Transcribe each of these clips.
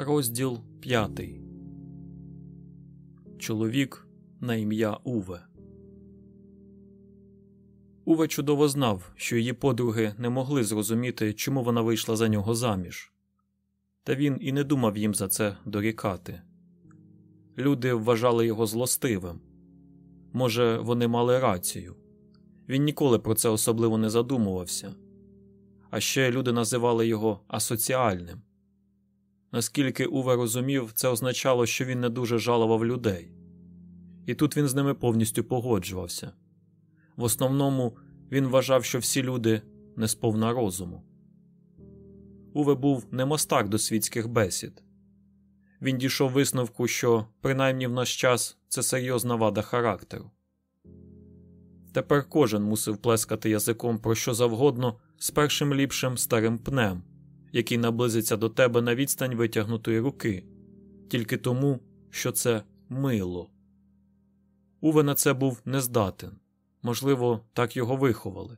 Розділ п'ятий. Чоловік на ім'я Уве. Уве чудово знав, що її подруги не могли зрозуміти, чому вона вийшла за нього заміж. Та він і не думав їм за це дорікати. Люди вважали його злостивим. Може, вони мали рацію. Він ніколи про це особливо не задумувався. А ще люди називали його асоціальним. Наскільки Уве розумів, це означало, що він не дуже жалував людей, і тут він з ними повністю погоджувався. В основному він вважав, що всі люди не сповна розуму. Уве був не мастак до світських бесід. Він дійшов висновку, що, принаймні в наш час, це серйозна вада характеру. Тепер кожен мусив плескати язиком про що завгодно з першим ліпшим старим пнем, який наблизиться до тебе на відстань витягнутої руки, тільки тому, що це мило. Уве на це був нездатен можливо, так його виховали.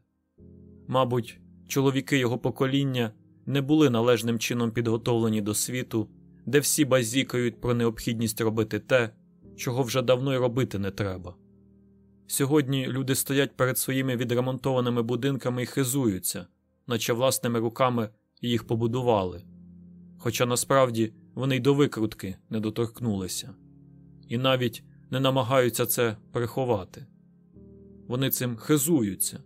Мабуть, чоловіки його покоління не були належним чином підготовлені до світу, де всі базікають про необхідність робити те, чого вже давно й робити не треба. Сьогодні люди стоять перед своїми відремонтованими будинками і хизуються, наче власними руками їх побудували, хоча насправді вони й до викрутки не доторкнулися, і навіть не намагаються це приховати. Вони цим хизуються.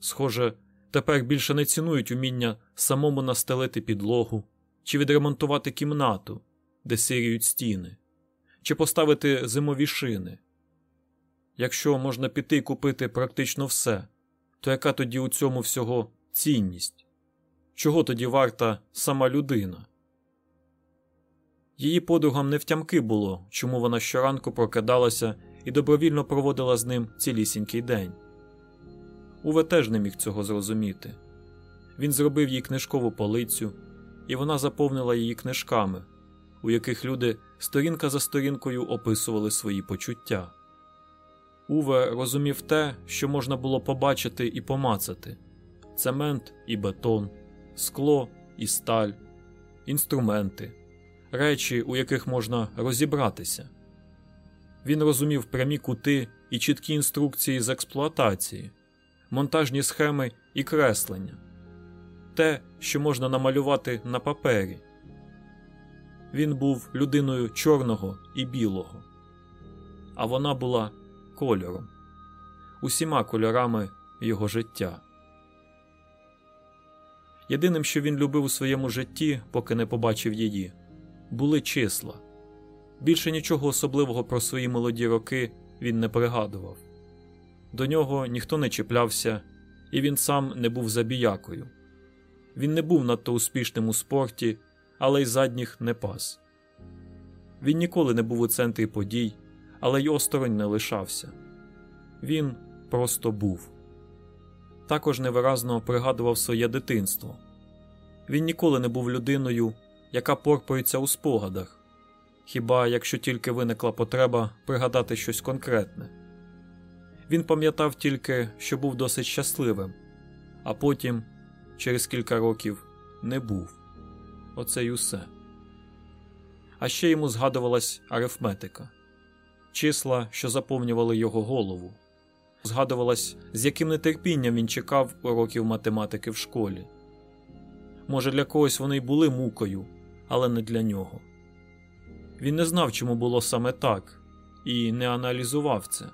Схоже, тепер більше не цінують уміння самому настелити підлогу чи відремонтувати кімнату, де сиріють стіни, чи поставити зимові шини. Якщо можна піти і купити практично все, то яка тоді у цьому всього цінність? Чого тоді варта сама людина? Її подругам не втямки було, чому вона щоранку прокидалася і добровільно проводила з ним цілісінький день. Уве теж не міг цього зрозуміти. Він зробив їй книжкову полицю, і вона заповнила її книжками, у яких люди сторінка за сторінкою описували свої почуття. Уве розумів те, що можна було побачити і помацати цемент і бетон, скло і сталь, інструменти, речі, у яких можна розібратися. Він розумів прямі кути і чіткі інструкції з експлуатації, монтажні схеми і креслення, те, що можна намалювати на папері. Він був людиною чорного і білого, а вона була кольором, усіма кольорами його життя. Єдиним, що він любив у своєму житті, поки не побачив її, були числа. Більше нічого особливого про свої молоді роки він не пригадував. До нього ніхто не чіплявся, і він сам не був забіякою. Він не був надто успішним у спорті, але й задніх не пас. Він ніколи не був у центрі подій, але й осторонь не лишався. Він просто був. Також невиразно пригадував своє дитинство. Він ніколи не був людиною, яка порпається у спогадах хіба якщо тільки виникла потреба пригадати щось конкретне. Він пам'ятав тільки, що був досить щасливим, а потім, через кілька років, не був. Оце й усе. А ще йому згадувалась арифметика, числа, що заповнювали його голову. Згадувалось, з яким нетерпінням він чекав уроків математики в школі. Може, для когось вони й були мукою, але не для нього. Він не знав, чому було саме так, і не аналізував це.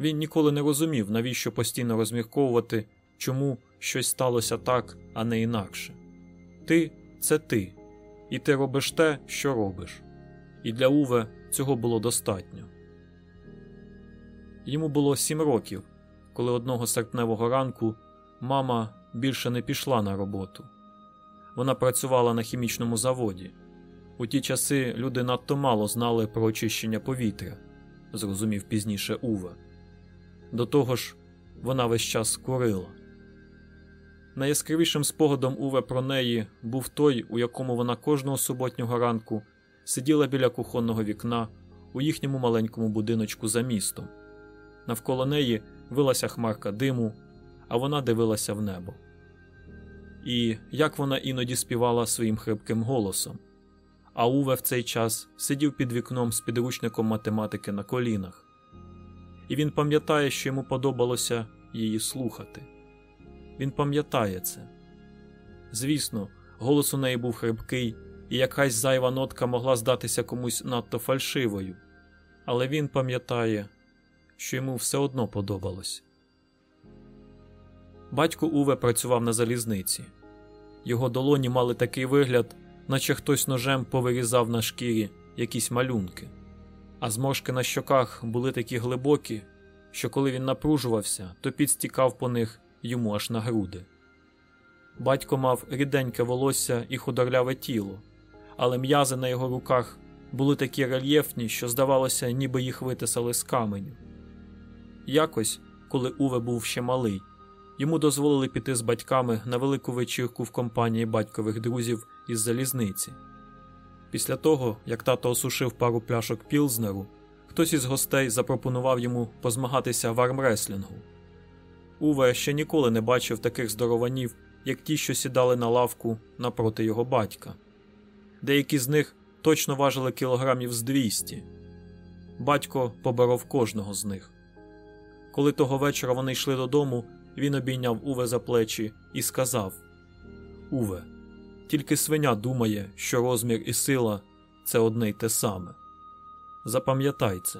Він ніколи не розумів, навіщо постійно розмірковувати, чому щось сталося так, а не інакше. Ти це ти, і ти робиш те, що робиш. І для Уве цього було достатньо. Йому було сім років, коли одного серпневого ранку мама більше не пішла на роботу. Вона працювала на хімічному заводі. У ті часи люди надто мало знали про очищення повітря, зрозумів пізніше Уве. До того ж, вона весь час курила. Найяскравішим спогадом Уве про неї був той, у якому вона кожного суботнього ранку сиділа біля кухонного вікна у їхньому маленькому будиночку за містом. Навколо неї вилася хмарка диму, а вона дивилася в небо. І як вона іноді співала своїм хрипким голосом а Уве в цей час сидів під вікном з підручником математики на колінах, і він пам'ятає, що йому подобалося її слухати. Він пам'ятає це. Звісно, голос у неї був хрипкий, і якась зайва нотка могла здатися комусь надто фальшивою, але він пам'ятає, що йому все одно подобалось. Батько Уве працював на залізниці. Його долоні мали такий вигляд, наче хтось ножем повирізав на шкірі якісь малюнки, а зморшки на щоках були такі глибокі, що коли він напружувався, то підстікав по них йому аж на груди. Батько мав ріденьке волосся і худорляве тіло, але м'язи на його руках були такі рельєфні, що здавалося, ніби їх витисали з каменю. Якось, коли Уве був ще малий, йому дозволили піти з батьками на велику вечірку в компанії батькових друзів із залізниці. Після того, як тато осушив пару пляшок Пілзнеру, хтось із гостей запропонував йому позмагатися в армреслінгу. Уве ще ніколи не бачив таких здорованів, як ті, що сідали на лавку напроти його батька. Деякі з них точно важили кілограмів з 200. Батько поборов кожного з них. Коли того вечора вони йшли додому, він обійняв Уве за плечі і сказав: Уве, тільки свиня думає, що розмір і сила це одне й те саме. Запам'ятай це.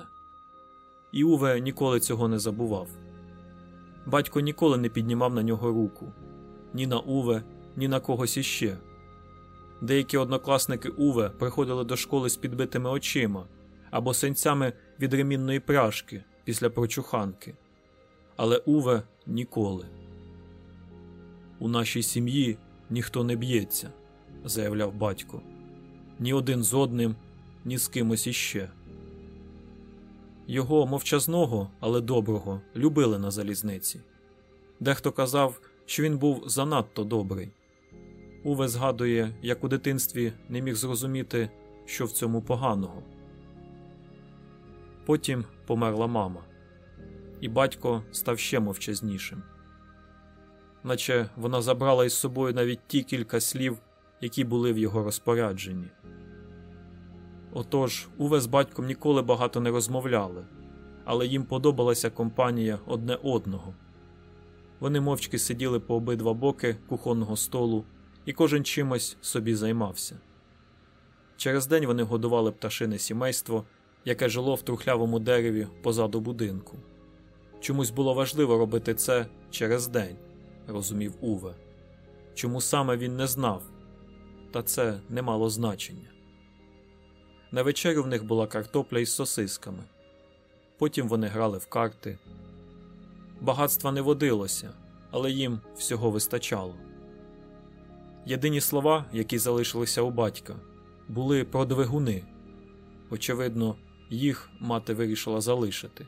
І Уве ніколи цього не забував. Батько ніколи не піднімав на нього руку ні на Уве, ні на когось іще. Деякі однокласники Уве приходили до школи з підбитими очима або синцями від ремінної пряжки після прочуханки. Але Уве ніколи. У нашій сім'ї ніхто не б'ється, заявляв батько. Ні один з одним, ні з кимось іще. Його мовчазного, але доброго любили на залізниці. Дехто казав, що він був занадто добрий. Уве згадує, як у дитинстві не міг зрозуміти, що в цьому поганого. Потім померла мама, і батько став ще мовчазнішим, наче вона забрала із собою навіть ті кілька слів, які були в його розпорядженні. Отож, Уве з батьком ніколи багато не розмовляли, але їм подобалася компанія одне одного. Вони мовчки сиділи по обидва боки кухонного столу, і кожен чимось собі займався. Через день вони годували пташине сімейство, яке жило в трухлявому дереві позаду будинку. Чомусь було важливо робити це через день, розумів Уве. Чому саме він не знав, та це не мало значення. На вечерю в них була картопля із сосисками. Потім вони грали в карти. Багатства не водилося, але їм всього вистачало. Єдині слова, які залишилися у батька, були про двигуни. Очевидно, їх мати вирішила залишити.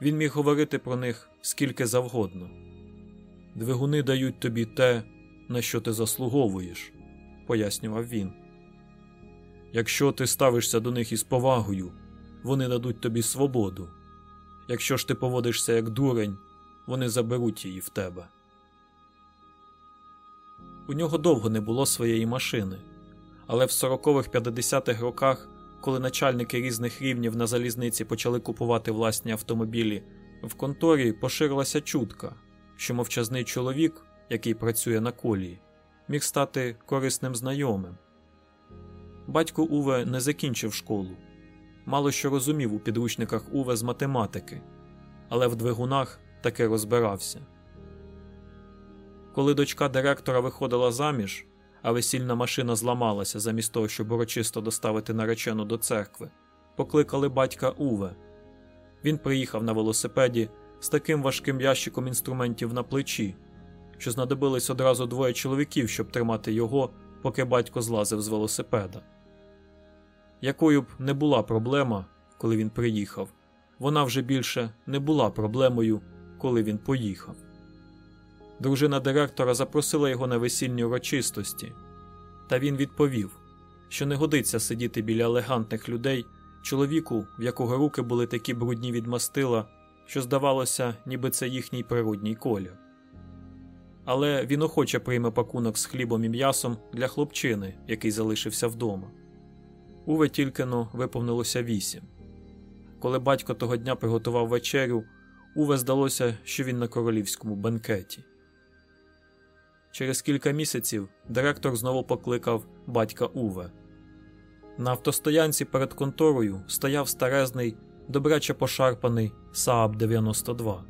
Він міг говорити про них скільки завгодно. Двигуни дають тобі те, на що ти заслуговуєш, пояснював він. Якщо ти ставишся до них із повагою, вони дадуть тобі свободу. Якщо ж ти поводишся як дурень, вони заберуть її в тебе. У нього довго не було своєї машини, але в 40-х-50-х роках, коли начальники різних рівнів на залізниці почали купувати власні автомобілі, в конторі поширилася чутка, що мовчазний чоловік, який працює на колії, міг стати корисним знайомим. Батько Уве не закінчив школу, мало що розумів у підручниках Уве з математики, але в двигунах таки розбирався. Коли дочка директора виходила заміж, а весільна машина зламалася замість того, щоб урочисто доставити наречену до церкви, покликали батька Уве. Він приїхав на велосипеді з таким важким ящиком інструментів на плечі, що знадобились одразу двоє чоловіків, щоб тримати його, поки батько злазив з велосипеда. Якою б не була проблема, коли він приїхав, вона вже більше не була проблемою, коли він поїхав. Дружина директора запросила його на весільні урочистості, та він відповів, що не годиться сидіти біля елегантних людей, чоловіку, в якого руки були такі брудні від мастила, що здавалося, ніби це їхній природній колір. але він охоче прийме пакунок з хлібом і м'ясом для хлопчини, який залишився вдома. Уве тільки но виповнилося вісім. Коли батько того дня приготував вечерю, Уве здалося, що він на королівському бенкеті. Через кілька місяців директор знову покликав батька Уве. На автостоянці перед конторою стояв старезний, добряче пошарпаний Saab 92.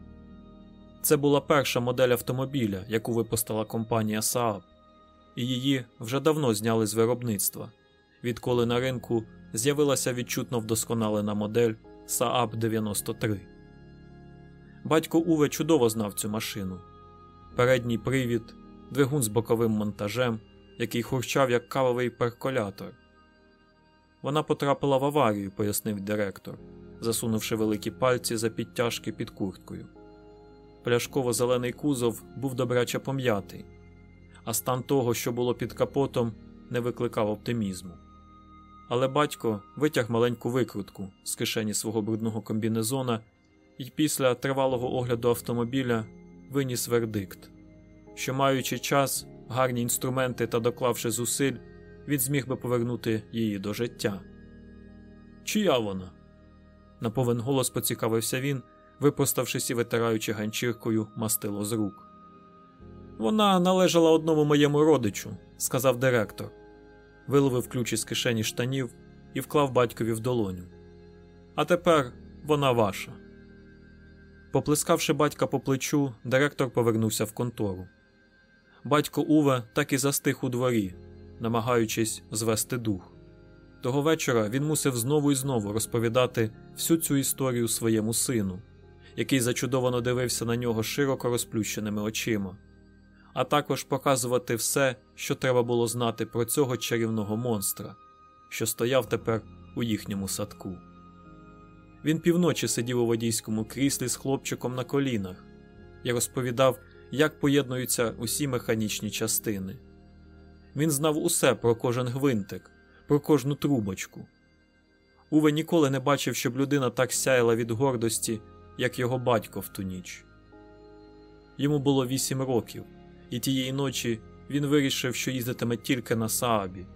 Це була перша модель автомобіля, яку випустила компанія Saab, і її вже давно зняли з виробництва, відколи на ринку з'явилася відчутно вдосконалена модель Saab 93. Батько Уве чудово знав цю машину. Передній привід, двигун з боковим монтажем, який хурчав як кавовий перколятор. Вона потрапила в аварію, пояснив директор, засунувши великі пальці за підтяжки під курткою. Пляшково-зелений кузов був добряче пом'ятий, а стан того, що було під капотом, не викликав оптимізму. Але батько витяг маленьку викрутку з кишені свого брудного комбінезона і після тривалого огляду автомобіля виніс вердикт, що, маючи час, гарні інструменти та доклавши зусиль, він зміг би повернути її до життя. Чия вона? на повен голос поцікавився він, випроставшись і витираючи ганчіркою мастило з рук. Вона належала одному моєму родичу, сказав директор, виловив ключ із кишені штанів і вклав батькові в долоню. А тепер вона ваша. Поплескавши батька по плечу, директор повернувся в контору. Батько Уве так і застиг у дворі, намагаючись звести дух. Того вечора він мусив знову і знову розповідати всю цю історію своєму сину, який зачудовано дивився на нього широко розплющеними очима, а також показувати все, що треба було знати про цього чарівного монстра, що стояв тепер у їхньому садку. Він півночі сидів у водійському кріслі з хлопчиком на колінах і розповідав, як поєднуються усі механічні частини. Він знав усе про кожен гвинтик, про кожну трубочку. Уве ніколи не бачив, щоб людина так сяяла від гордості, як його батько в ту ніч. Йому було вісім років, і тієї ночі він вирішив, що їздитиме тільки на Саабі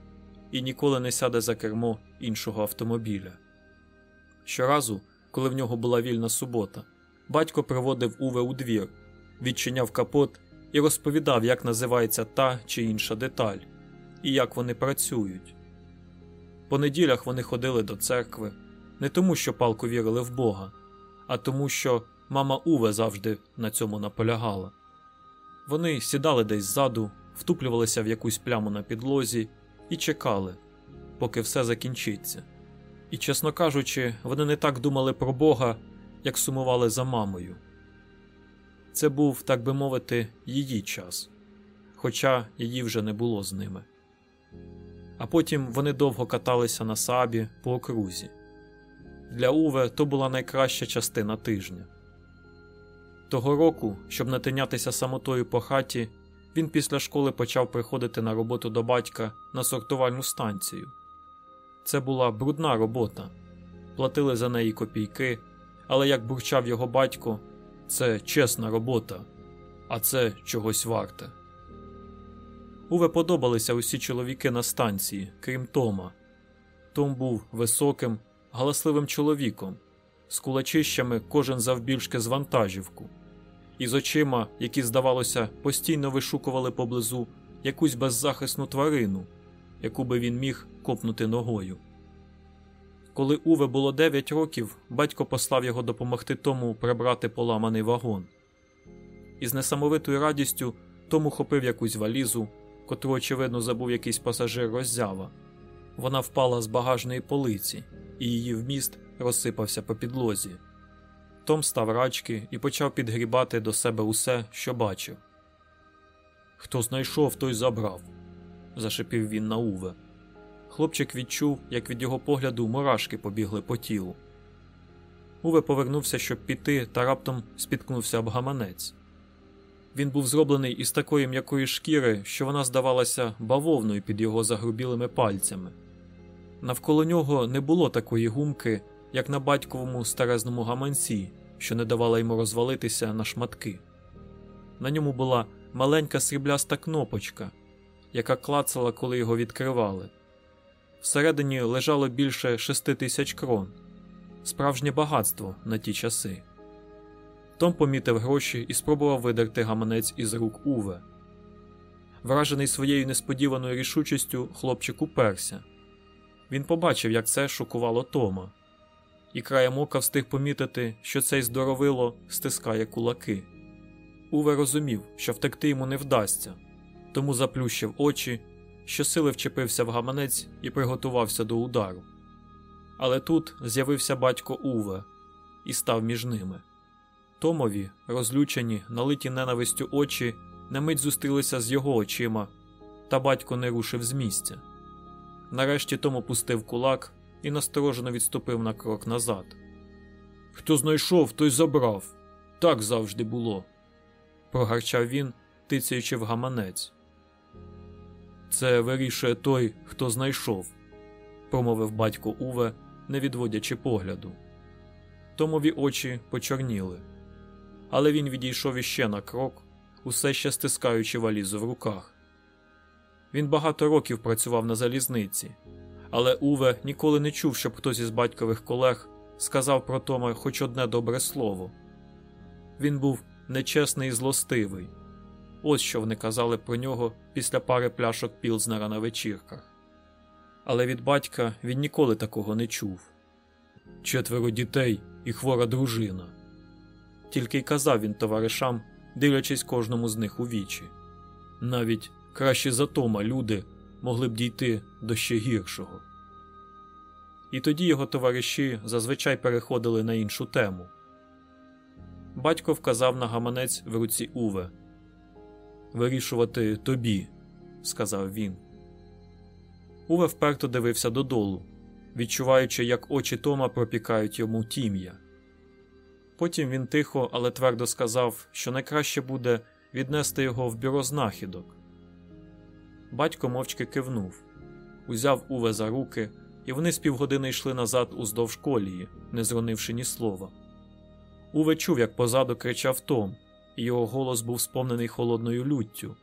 і ніколи не сяде за кермо іншого автомобіля. Щоразу, коли в нього була вільна субота, батько приводив Уве у двір, відчиняв капот і розповідав, як називається та чи інша деталь, і як вони працюють. По неділях вони ходили до церкви не тому, що палку вірили в Бога, а тому, що мама Уве завжди на цьому наполягала. Вони сідали десь ззаду, втуплювалися в якусь пляму на підлозі і чекали, поки все закінчиться. І, чесно кажучи, вони не так думали про Бога, як сумували за мамою. Це був, так би мовити, її час, хоча її вже не було з ними. А потім вони довго каталися на сабі по окрузі. Для Уве то була найкраща частина тижня. Того року, щоб не тинятися самотою по хаті, він після школи почав приходити на роботу до батька на сортувальну станцію. Це була брудна робота, платили за неї копійки, але як бурчав його батько, це чесна робота, а це чогось варте. Уве подобалися усі чоловіки на станції, крім Тома. Том був високим, галасливим чоловіком, з кулачищами кожен завбільшки з вантажівку, і з очима, які, здавалося, постійно вишукували поблизу якусь беззахисну тварину, яку би він міг копнути ногою. Коли Уве було 9 років, батько послав його допомогти тому прибрати поламаний вагон. Із несамовитою радістю Том ухопив якусь валізу, котру, очевидно, забув якийсь пасажир роззява. Вона впала з багажної полиці, і її вміст розсипався по підлозі. Том став рачки і почав підгрібати до себе усе, що бачив. Хто знайшов, той забрав, зашипів він на Уве. Хлопчик відчув, як від його погляду мурашки побігли по тілу. Уве повернувся, щоб піти, та раптом спіткнувся об гаманець. Він був зроблений із такої м'якої шкіри, що вона здавалася бавовною під його загрубілими пальцями. Навколо нього не було такої гумки, як на батьковому старезному гаманці, що не давала йому розвалитися на шматки. На ньому була маленька срібляста кнопочка, яка клацала, коли його відкривали. Всередині лежало більше шести тисяч крон, справжнє багатство на ті часи. Том помітив гроші і спробував видерти гаманець із рук Уве. Вражений своєю несподіваною рішучістю, хлопчик уперся. Він побачив, як це шокувало Тома, і краєм ока встиг помітити, що цей здоровило стискає кулаки. Уве розумів, що втекти йому не вдасться, тому заплющив очі, щосили вчепився в гаманець і приготувався до удару. Але тут з'явився батько Уве і став між ними. Томові, розлючені, налиті ненавистю очі, на мить зустрілися з його очима, та батько не рушив з місця. Нарешті Том опустив кулак і насторожено відступив на крок назад. Хто знайшов, той забрав. Так завжди було, прогарчав він, тицяючи в гаманець. Це вирішує той, хто знайшов, промовив батько Уве, не відводячи погляду. Томові очі почорніли, але він відійшов іще на крок, усе ще стискаючи валізу в руках. Він багато років працював на залізниці, але Уве ніколи не чув, щоб хтось із батькових колег сказав про Тома хоч одне добре слово. Він був нечесний і злостивий. Ось що вони казали про нього після пари пляшок Пілзнера на вечірках. Але від батька він ніколи такого не чув. Четверо дітей і хвора дружина. Тільки й казав він товаришам, дивлячись кожному з них у вічі. Навіть краще за Тома люди могли б дійти до ще гіршого. І тоді його товариші зазвичай переходили на іншу тему. Батько вказав на гаманець в руці Уве. Вирішувати тобі, сказав він. Уве вперто дивився додолу, відчуваючи, як очі Тома пропікають йому тім'я. Потім він тихо, але твердо сказав, що найкраще буде віднести його в бюро знахідок. Батько мовчки кивнув, узяв Уве за руки, і вони з півгодини йшли назад уздовж колії, не зронивши ні слова. Уве чув, як позаду кричав Том, його голос був сповнений холодною люттю.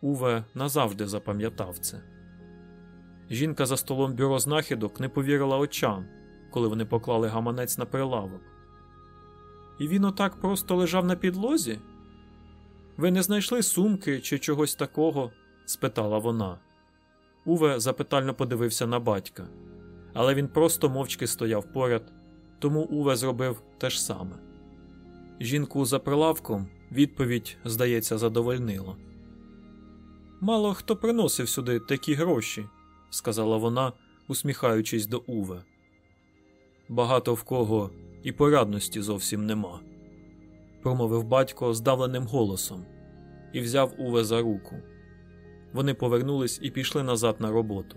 Уве назавжди запам'ятав це. Жінка за столом бюро знахідок не повірила очам, коли вони поклали гаманець на прилавок. І він отак просто лежав на підлозі? Ви не знайшли сумки чи чогось такого? спитала вона. Уве запитально подивився на батька, але він просто мовчки стояв поряд, тому Уве зробив те ж саме. Жінку за прилавком відповідь, здається, задовольнила. Мало хто приносив сюди такі гроші, сказала вона, усміхаючись до Уве. Багато в кого і порадності зовсім нема, промовив батько здавленим голосом і взяв Уве за руку. Вони повернулись і пішли назад на роботу.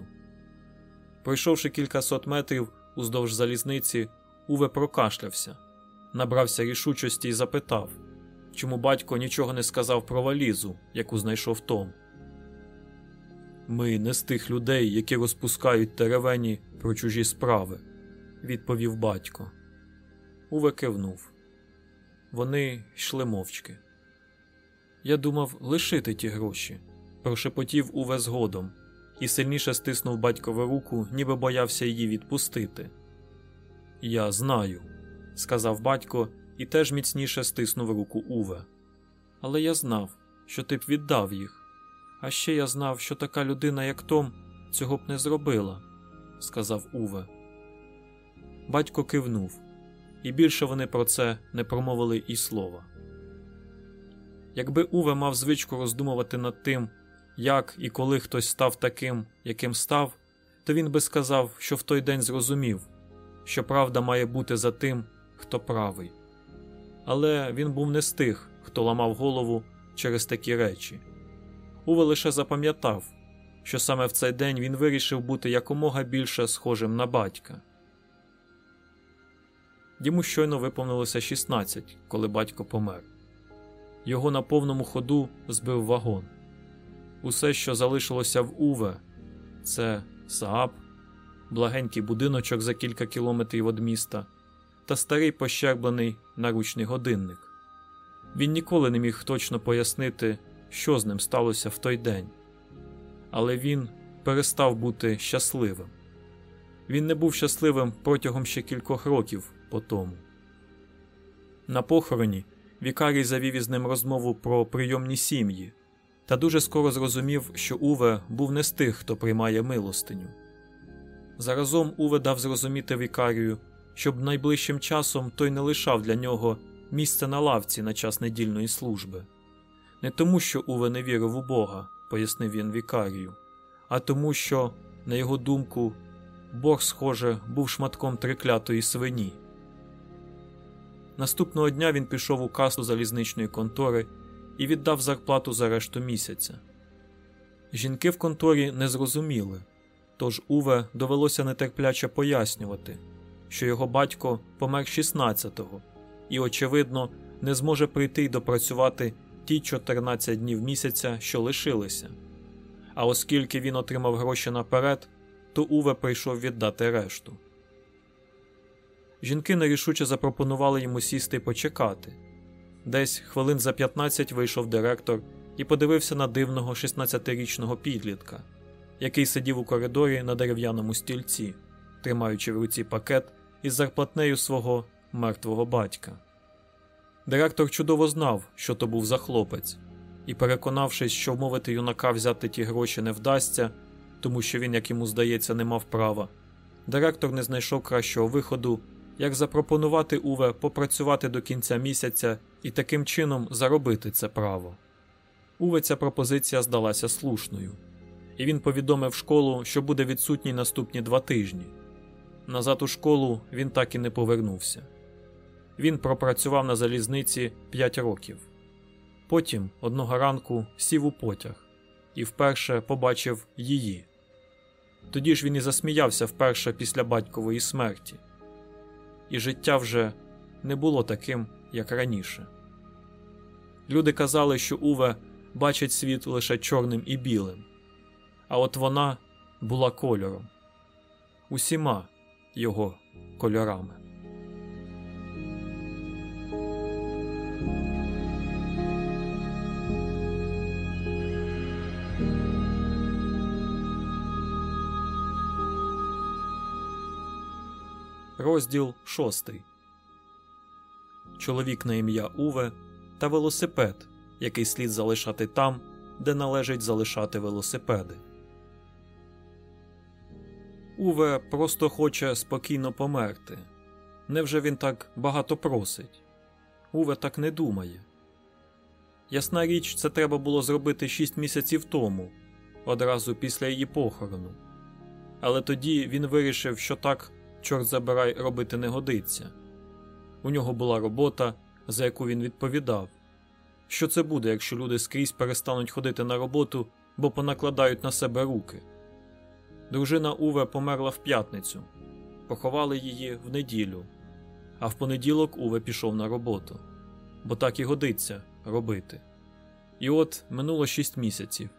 Пройшовши кількасот метрів уздовж залізниці, Уве прокашлявся, набрався рішучості і запитав, чому батько нічого не сказав про валізу, яку знайшов Том. Ми не з тих людей, які розпускають теревені про чужі справи, відповів батько. Уве кивнув. Вони йшли мовчки. Я думав лишити ті гроші, прошепотів Уве згодом і сильніше стиснув батькову руку, ніби боявся її відпустити. Я знаю, сказав батько і теж міцніше стиснув руку Уве. Але я знав, що ти б віддав їх. А ще я знав, що така людина, як Том, цього б не зробила, сказав Уве. Батько кивнув, і більше вони про це не промовили і слова. Якби Уве мав звичку роздумувати над тим, як і коли хтось став таким, яким став, то він би сказав, що в той день зрозумів, що правда має бути за тим, хто правий. Але він був не з тих, хто ламав голову через такі речі. Уве лише запам'ятав, що саме в цей день він вирішив бути якомога більше схожим на батька. Йому щойно виповнилося 16, коли батько помер. Його на повному ходу збив вагон. Усе, що залишилося в Уве, це Сааб, благенький будиночок за кілька кілометрів від міста та старий пощерблений наручний годинник. Він ніколи не міг точно пояснити, що з ним сталося в той день, але він перестав бути щасливим. Він не був щасливим протягом ще кількох років по тому. На похороні Вікарій завів із ним розмову про прийомні сім'ї та дуже скоро зрозумів, що Уве був не з тих, хто приймає милостиню. Заразом Уве дав зрозуміти Вікарію, щоб найближчим часом той не лишав для нього місце на лавці на час недільної служби. Не тому, що Уве не вірив у Бога, пояснив він Вікарію, а тому, що, на його думку, Бог, схоже, був шматком триклятої свині. Наступного дня він пішов у касу залізничної контори і віддав зарплату за решту місяця. Жінки в конторі не зрозуміли, тож Уве довелося нетерпляче пояснювати, що його батько помер 16-го і, очевидно, не зможе прийти й допрацювати ті 14 днів місяця, що лишилися. А оскільки він отримав гроші наперед, то Уве прийшов віддати решту. Жінки нерішуче запропонували йому сісти й почекати. Десь хвилин за 15 вийшов директор і подивився на дивного 16-річного підлітка, який сидів у коридорі на дерев'яному стільці, тримаючи в руці пакет із зарплатнею свого мертвого батька. Директор чудово знав, що то був за хлопець, і, переконавшись, що вмовити юнака взяти ті гроші не вдасться, тому що він, як йому здається, не мав права, директор не знайшов кращого виходу як запропонувати Уве попрацювати до кінця місяця і таким чином заробити це право. Уве ця пропозиція здалася слушною, і він повідомив школу, що буде відсутній наступні два тижні. Назад у школу він так і не повернувся. Він пропрацював на залізниці 5 років. Потім одного ранку сів у потяг і вперше побачив її. Тоді ж він і засміявся вперше після батькової смерті і життя вже не було таким, як раніше. Люди казали, що Уве бачить світ лише чорним і білим, а от вона була кольором, усіма його кольорами. Розділ шостий. Чоловік на ім'я Уве та велосипед, який слід залишати там, де належить залишати велосипеди. Уве просто хоче спокійно померти. Невже він так багато просить? Уве так не думає. Ясна річ, це треба було зробити шість місяців тому, одразу після її похорону. Але тоді він вирішив, що так чорт забирай робити не годиться. У нього була робота, за яку він відповідав. Що це буде, якщо люди скрізь перестануть ходити на роботу, бо понакладають на себе руки? Дружина Уве померла в п'ятницю, поховали її в неділю, а в понеділок Уве пішов на роботу, бо так і годиться робити. І от минуло шість місяців,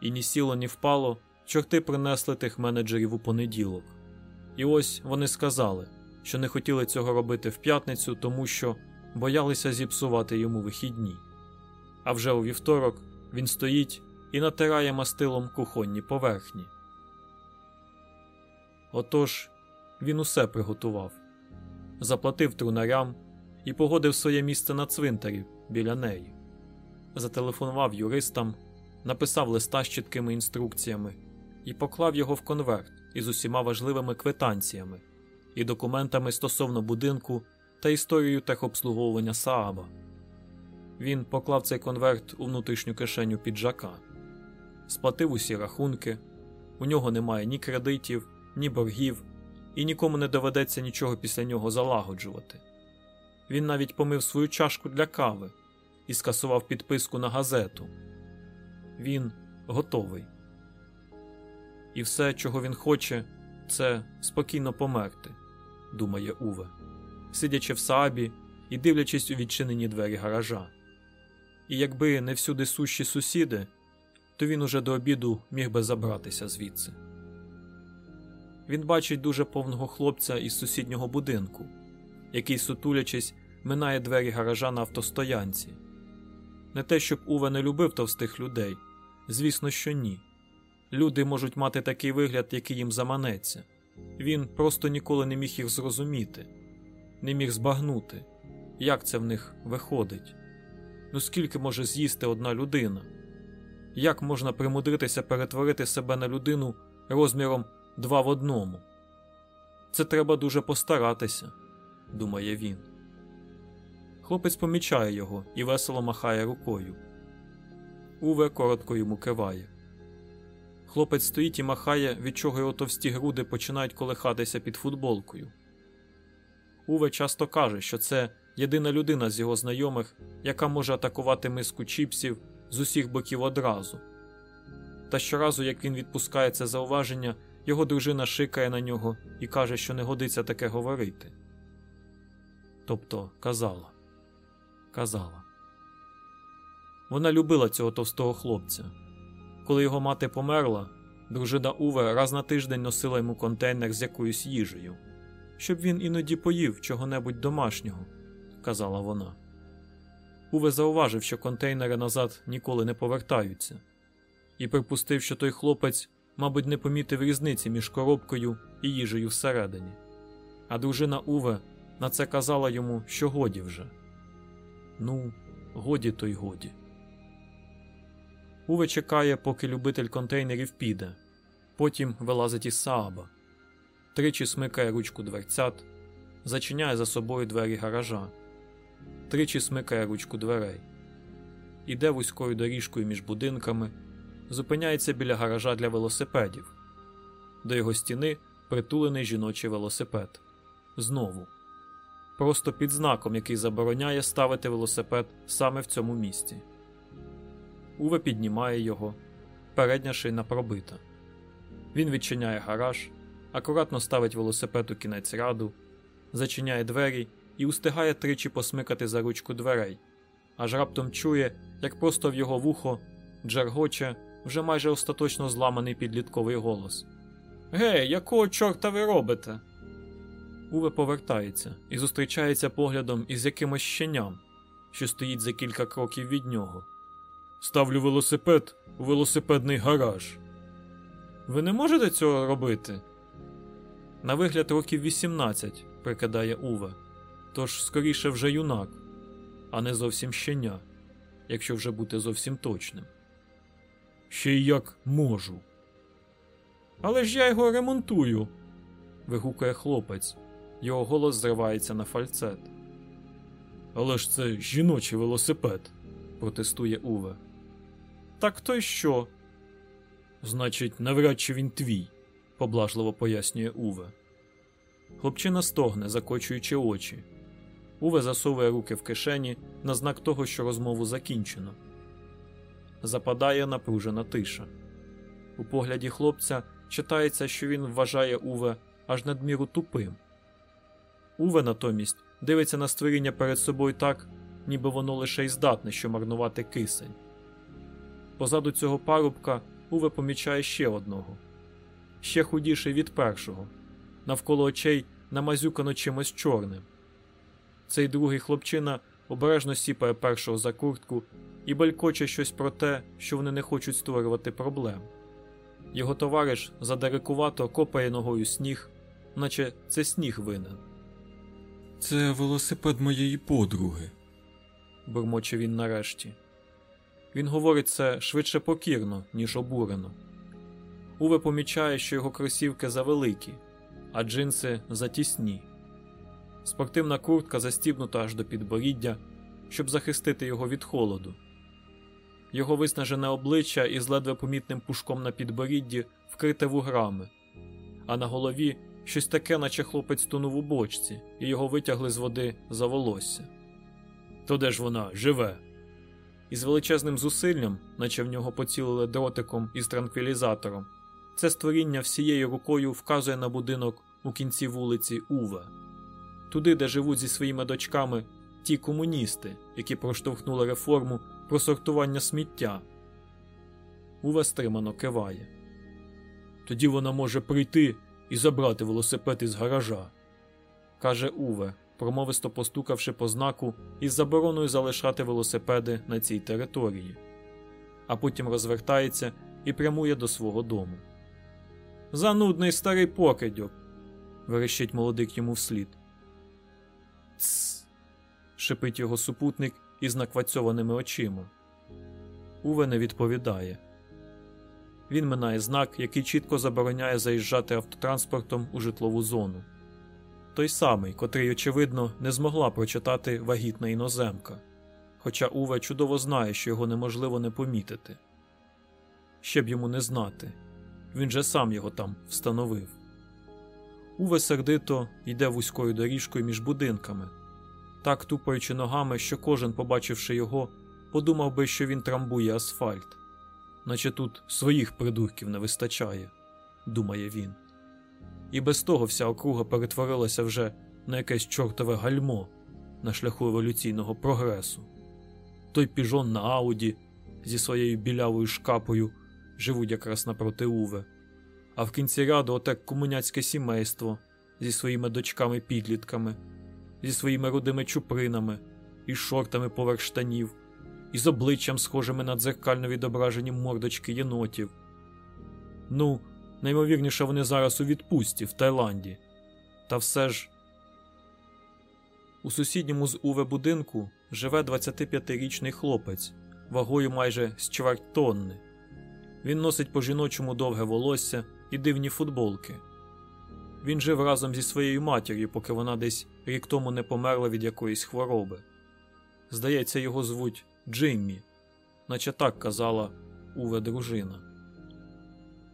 і ні сіло, ні впало, чорти принесли тих менеджерів у понеділок. І ось вони сказали, що не хотіли цього робити в п'ятницю, тому що боялися зіпсувати йому вихідні. А вже у вівторок він стоїть і натирає мастилом кухонні поверхні. Отож він усе приготував, заплатив трунарям і погодив своє місце на цвинтарі біля неї, зателефонував юристам, написав листа з чіткими інструкціями і поклав його в конверт із усіма важливими квитанціями і документами стосовно будинку та історією техобслуговування Сааба. Він поклав цей конверт у внутрішню кишеню піджака, сплатив усі рахунки. У нього немає ні кредитів, ні боргів, і нікому не доведеться нічого після нього залагоджувати. Він навіть помив свою чашку для кави і скасував підписку на газету. Він готовий і все, чого він хоче, це спокійно померти, думає Уве, сидячи в саабі і дивлячись у відчинені двері гаража. І якби не всюди сущі сусіди, то він уже до обіду міг би забратися звідси. Він бачить дуже повного хлопця із сусіднього будинку, який, сутулячись, минає двері гаража на автостоянці. Не те, щоб Уве не любив товстих людей. Звісно, що ні. Люди можуть мати такий вигляд, який їм заманеться. Він просто ніколи не міг їх зрозуміти, не міг збагнути, як це в них виходить. Ну скільки може з'їсти одна людина? Як можна примудритися перетворити себе на людину розміром два в одному? Це треба дуже постаратися, думає він. Хлопець помічає його і весело махає рукою. Уве коротко йому киває. Хлопець стоїть і махає, від чого його товсті груди починають колихатися під футболкою. Уве часто каже, що це єдина людина з його знайомих, яка може атакувати миску чіпсів з усіх боків одразу. Та щоразу, як він відпускає це зауваження, його дружина шикає на нього і каже, що не годиться таке говорити. Тобто казала, казала. Вона любила цього товстого хлопця. Коли його мати померла, дружина Уве раз на тиждень носила йому контейнер з якоюсь їжею, щоб він іноді поїв чого-небудь домашнього, казала вона. Уве зауважив, що контейнери назад ніколи не повертаються, і припустив, що той хлопець, мабуть, не помітив різниці між коробкою і їжею всередині. А дружина Уве на це казала йому, що годі вже. Ну, годі то й годі. Уве чекає, поки любитель контейнерів піде. Потім вилазить із Сааба, тричі смикає ручку дверцят, зачиняє за собою двері гаража, тричі смикає ручку дверей, іде вузькою доріжкою між будинками, зупиняється біля гаража для велосипедів. До його стіни притулений жіночий велосипед. Знову. Просто під знаком, який забороняє ставити велосипед саме в цьому місці. Уве піднімає його, передня шина пробита. Він відчиняє гараж, акуратно ставить велосипед у кінець ряду, зачиняє двері і устигає тричі посмикати за ручку дверей, аж раптом чує, як просто в його вухо джергоче вже майже остаточно зламаний підлітковий голос. Гей, якого чорта ви робите? Уве повертається і зустрічається поглядом із якимось щеням, що стоїть за кілька кроків від нього. Ставлю велосипед у велосипедний гараж. Ви не можете цього робити? На вигляд років 18, прикидає Уве. Тож скоріше вже юнак, а не зовсім щеня, якщо вже бути зовсім точним. Ще й як можу. Але ж я його ремонтую. вигукує хлопець. Його голос зривається на фальцет. Але ж це жіночий велосипед, протестує Уве. Так то й що? Значить, навряд чи він твій, поблажливо пояснює Уве. Хлопчина стогне, закочуючи очі. Уве засовує руки в кишені на знак того, що розмову закінчено. Западає напружена тиша. У погляді хлопця читається, що він вважає Уве аж надміру тупим. Уве натомість дивиться на створіння перед собою так, ніби воно лише й здатне, що марнувати кисень. Позаду цього парубка Уве помічає ще одного, ще худіший від першого, навколо очей намазюкано чимось чорним. Цей другий хлопчина обережно сіпає першого за куртку і балькоче щось про те, що вони не хочуть створювати проблем. Його товариш задерикувато копає ногою сніг, наче це сніг винен. Це велосипед моєї подруги. бурмоче він нарешті. Він говорить це швидше покірно, ніж обурено. Уве помічає, що його кросівки завеликі, а джинси затісні. Спортивна куртка застібнута аж до підборіддя, щоб захистити його від холоду. Його виснажене обличчя із ледве помітним пушком на підборідді вкрите вуграми, а на голові щось таке, наче хлопець тонув у бочці, і його витягли з води за волосся. То де ж вона живе? Із величезним зусиллям, наче в нього поцілили дротиком із транквілізатором, це створіння всією рукою вказує на будинок у кінці вулиці Уве, туди, де живуть зі своїми дочками ті комуністи, які проштовхнули реформу про сортування сміття. Уве стримано киває. Тоді вона може прийти і забрати велосипед із гаража, каже Уве, промовисто постукавши по знаку із забороною залишати велосипеди на цій території, а потім розвертається і прямує до свого дому. Занудний старий покидьок. верещить молодик йому вслід. Тсс. шипить його супутник із наквацьованими очима. Уве не відповідає. Він минає знак, який чітко забороняє заїжджати автотранспортом у житлову зону. Той самий, котрий, очевидно, не змогла прочитати вагітна іноземка, хоча Уве чудово знає, що його неможливо не помітити. Ще б йому не знати він же сам його там встановив. Уве сердито йде вузькою доріжкою між будинками, так тупаючи ногами, що кожен, побачивши його, подумав би, що він трамбує асфальт, наче тут своїх придурків не вистачає, думає він. І без того вся округа перетворилася вже на якесь чортове гальмо на шляху еволюційного прогресу. Той піжон на Ауді зі своєю білявою шкапою живуть якраз напроти Уве, а в кінці ряду оте комуняцьке сімейство зі своїми дочками-підлітками, зі своїми рудими чупринами і шортами поверх штанів, і з обличчям, схожими на дзеркально відображені мордочки єнотів. Ну, наймовірніше, вони зараз у відпустці в Таїланді. Та все ж. У сусідньому з Уве будинку живе 25-річний хлопець вагою майже з чверть тонни. Він носить по жіночому довге волосся і дивні футболки. Він жив разом зі своєю матір'ю, поки вона десь рік тому не померла від якоїсь хвороби. Здається, його звуть Джиммі, наче так казала Уве дружина.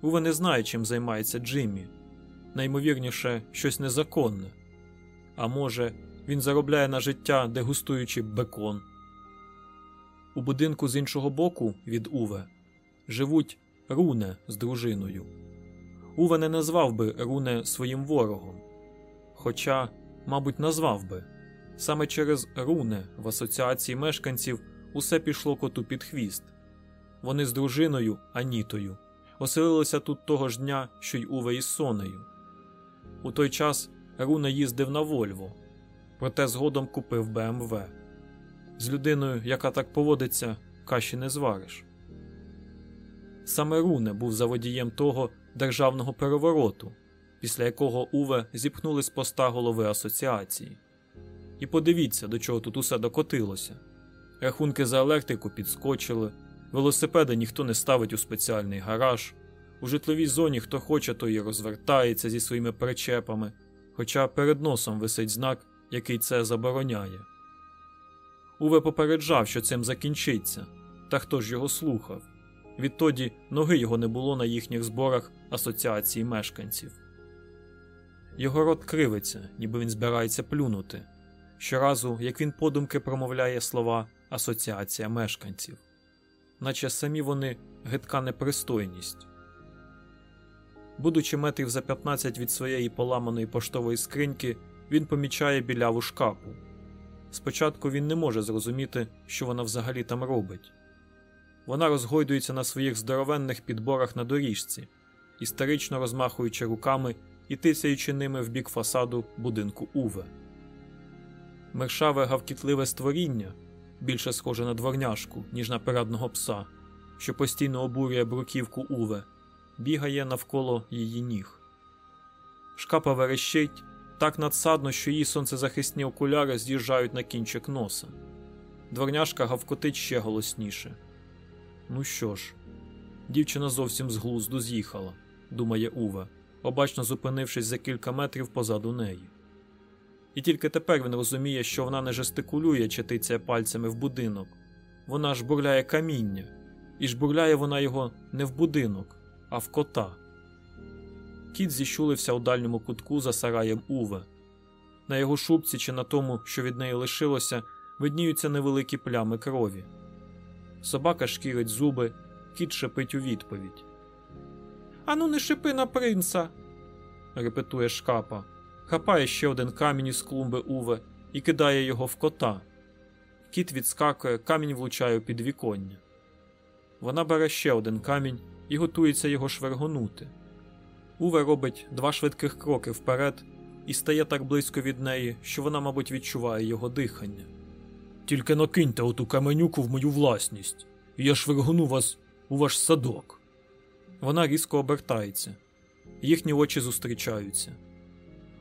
Уве не знає, чим займається Джиммі. Наймовірніше, щось незаконне. А може, він заробляє на життя, дегустуючи бекон. У будинку з іншого боку від Уве живуть Руне з дружиною. Уве не назвав би Руне своїм ворогом. Хоча, мабуть, назвав би саме через Руне в асоціації мешканців усе пішло коту під хвіст. Вони з дружиною Анітою оселилися тут того ж дня, що й Уве із Сонею. У той час Руне їздив на Вольво, проте згодом купив БМВ. З людиною, яка так поводиться, каші не звариш. Саме Руне був заводієм того державного перевороту, після якого Уве зіпхнули з поста голови асоціації. І подивіться, до чого тут усе докотилося. Рахунки за електрику підскочили, велосипеди ніхто не ставить у спеціальний гараж, у житловій зоні хто хоче, то і розвертається зі своїми причепами, хоча перед носом висить знак, який це забороняє. Уве попереджав, що цим закінчиться, та хто ж його слухав. Відтоді ноги його не було на їхніх зборах асоціації мешканців. Його рот кривиться, ніби він збирається плюнути. Щоразу, як він подумки промовляє слова Асоціація мешканців, наче самі вони гидка непристойність. Будучи метрів за 15 від своєї поламаної поштової скриньки, він помічає біляву шкапу. Спочатку він не може зрозуміти, що вона взагалі там робить. Вона розгойдується на своїх здоровенних підборах на доріжці, істерично розмахуючи руками і тисяючи ними в бік фасаду будинку Уве. Мершаве гавкітливе створіння, більше схоже на дворняшку, ніж на парадного пса, що постійно обурює бруківку Уве, бігає навколо її ніг. Шкапа верещить так надсадно, що її сонцезахисні окуляри з'їжджають на кінчик носа. Дворняшка гавкотить ще голосніше. Ну що ж, дівчина зовсім з глузду з'їхала, думає Уве, обачно зупинившись за кілька метрів позаду неї. І тільки тепер він розуміє, що вона не жестикулює чи тицяє пальцями в будинок. Вона жбурляє каміння, і жбурляє вона його не в будинок, а в кота. Кіт зіщулився у дальньому кутку за сараєм Уве. На його шубці чи на тому, що від неї лишилося, видніються невеликі плями крові. Собака шкірить зуби, кіт шипить у відповідь. Ану, не шипи на принца. репетує шкапа, хапає ще один камінь із клумби Уве і кидає його в кота. Кіт відскакує, камінь влучає у підвіконня. Вона бере ще один камінь і готується його швергонути. Уве робить два швидких кроки вперед, і стає так близько від неї, що вона, мабуть, відчуває його дихання. Тільки накиньте оту каменюку в мою власність, і я швиргну вас у ваш садок. Вона різко обертається, їхні очі зустрічаються.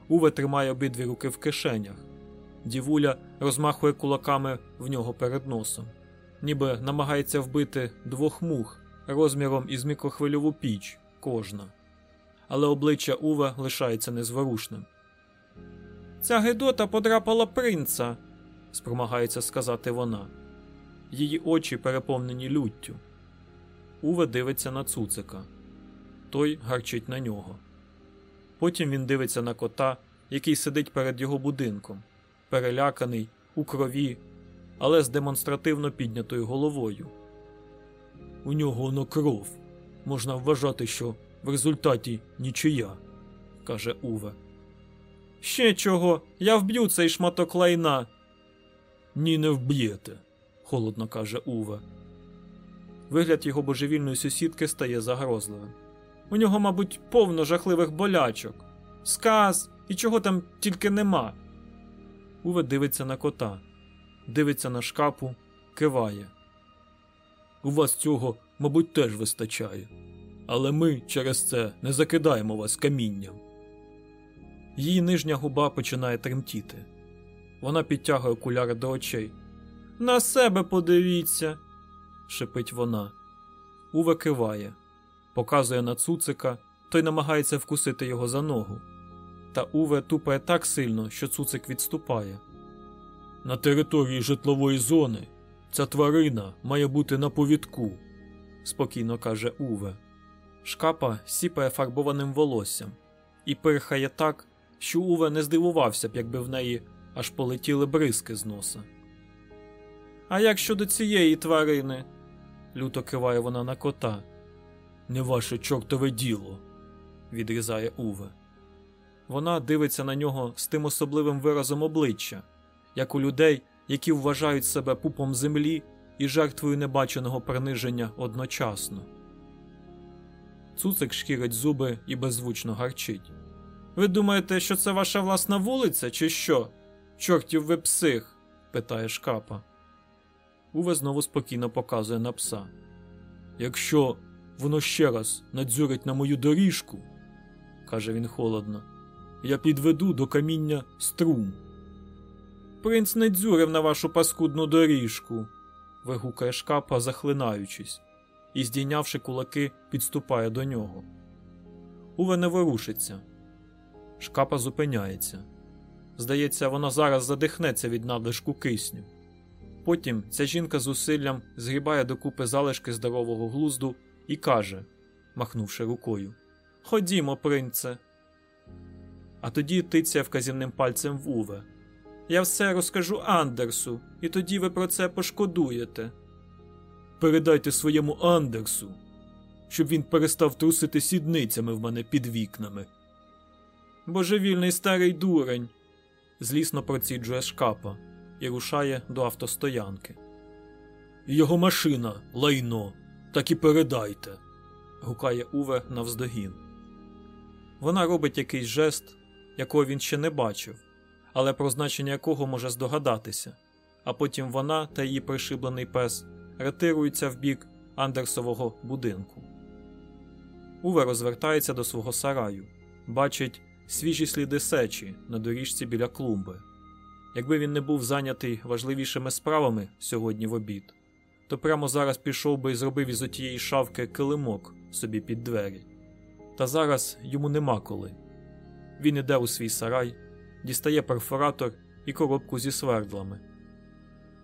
Уве тримає обидві руки в кишенях. Дівуля розмахує кулаками в нього перед носом, ніби намагається вбити двох мух розміром із мікрохвильову піч кожна. Але обличчя Уве лишається незворушним. Ця гидота подрапала принца, спромагається сказати вона. Її очі переповнені люттю. Уве дивиться на цуцика. Той гарчить на нього. Потім він дивиться на кота, який сидить перед його будинком, переляканий, у крові, але з демонстративно піднятою головою. У нього воно кров. Можна вважати, що в результаті нічия, каже Уве. Ще чого, я вб'ю цей шматок лайна. Ні, не вб'єте, холодно каже Уве. Вигляд його божевільної сусідки стає загрозливим. У нього, мабуть, повно жахливих болячок, сказ і чого там тільки нема. Уве дивиться на кота, дивиться на шкапу, киває. У вас цього, мабуть, теж вистачає, але ми через це не закидаємо вас камінням. Її нижня губа починає тремтіти. Вона підтягує окуляри до очей. На себе подивіться, шепить вона. Уве киває, показує на цуцика, той намагається вкусити його за ногу. Та Уве тупає так сильно, що цуцик відступає. На території житлової зони ця тварина має бути на повідку, спокійно каже Уве. Шкапа сіпає фарбованим волоссям і пирхає так, що Уве не здивувався б, якби в неї аж полетіли бризки з носа. А як щодо цієї тварини? люто киває вона на кота. Не ваше чортове діло, відрізає Уве. Вона дивиться на нього з тим особливим виразом обличчя, як у людей, які вважають себе пупом землі і жертвою небаченого приниження одночасно. Цуцик шкірить зуби і беззвучно гарчить. Ви думаєте, що це ваша власна вулиця, чи що? Чортів ви псих? питає шкапа. Уве знову спокійно показує на пса. Якщо воно ще раз надзюрить на мою доріжку, каже він холодно, я підведу до каміння струм. Принц не дзюрив на вашу паскудну доріжку, вигукає шкапа, захлинаючись, і, здійнявши кулаки, підступає до нього. Уве не ворушиться. Шкапа зупиняється. Здається, вона зараз задихнеться від надлишку кисню. Потім ця жінка з усиллям згрібає докупи залишки здорового глузду і каже, махнувши рукою: Ходімо, принце. А тоді тицяє вказівним пальцем в Уве. Я все розкажу Андерсу, і тоді ви про це пошкодуєте. Передайте своєму Андерсу, щоб він перестав трусити сідницями в мене під вікнами. Божевільний старий дурень. Злісно проціджує шкапа і рушає до автостоянки. Його машина, лайно, так і передайте. гукає Уве навздогін. Вона робить якийсь жест, якого він ще не бачив, але про значення якого може здогадатися, а потім вона та її пришиблений пес ретируються в бік Андерсового будинку. Уве розвертається до свого сараю, бачить свіжі сліди сечі на доріжці біля клумби. Якби він не був зайнятий важливішими справами сьогодні в обід, то прямо зараз пішов би і зробив із отієї шавки килимок собі під двері. Та зараз йому нема коли. Він іде у свій сарай, дістає перфоратор і коробку зі свердлами.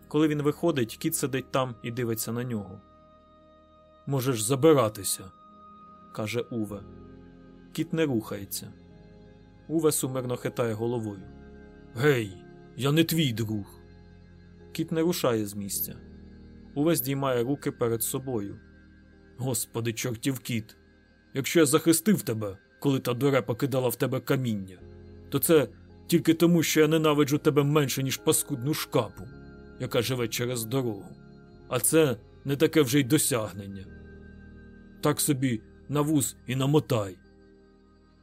Коли він виходить, кіт сидить там і дивиться на нього. Можеш забиратися, каже Уве. Кіт не рухається. Уве сумирно хитає головою. Гей, я не твій друг. Кіт не рушає з місця. Уве здіймає руки перед собою. Господи, чортів кіт. Якщо я захистив тебе, коли та дурепа кидала в тебе каміння, то це тільки тому, що я ненавиджу тебе менше, ніж паскудну шкапу, яка живе через дорогу. А це не таке вже й досягнення. Так собі на вуз і намотай.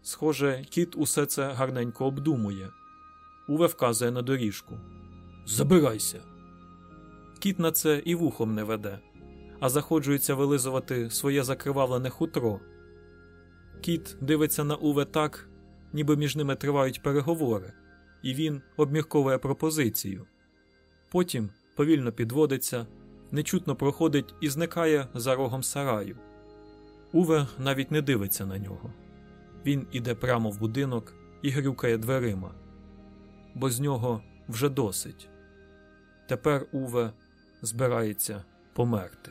Схоже, кіт усе це гарненько обдумує. Уве вказує на доріжку. Забирайся. Кіт на це і вухом не веде, а заходжується вилизувати своє закривавлене хутро. Кіт дивиться на Уве так, ніби між ними тривають переговори, і він обмірковує пропозицію. Потім повільно підводиться, нечутно проходить і зникає за рогом сараю. Уве навіть не дивиться на нього. Він іде прямо в будинок і грюкає дверима, бо з нього вже досить. Тепер Уве збирається померти.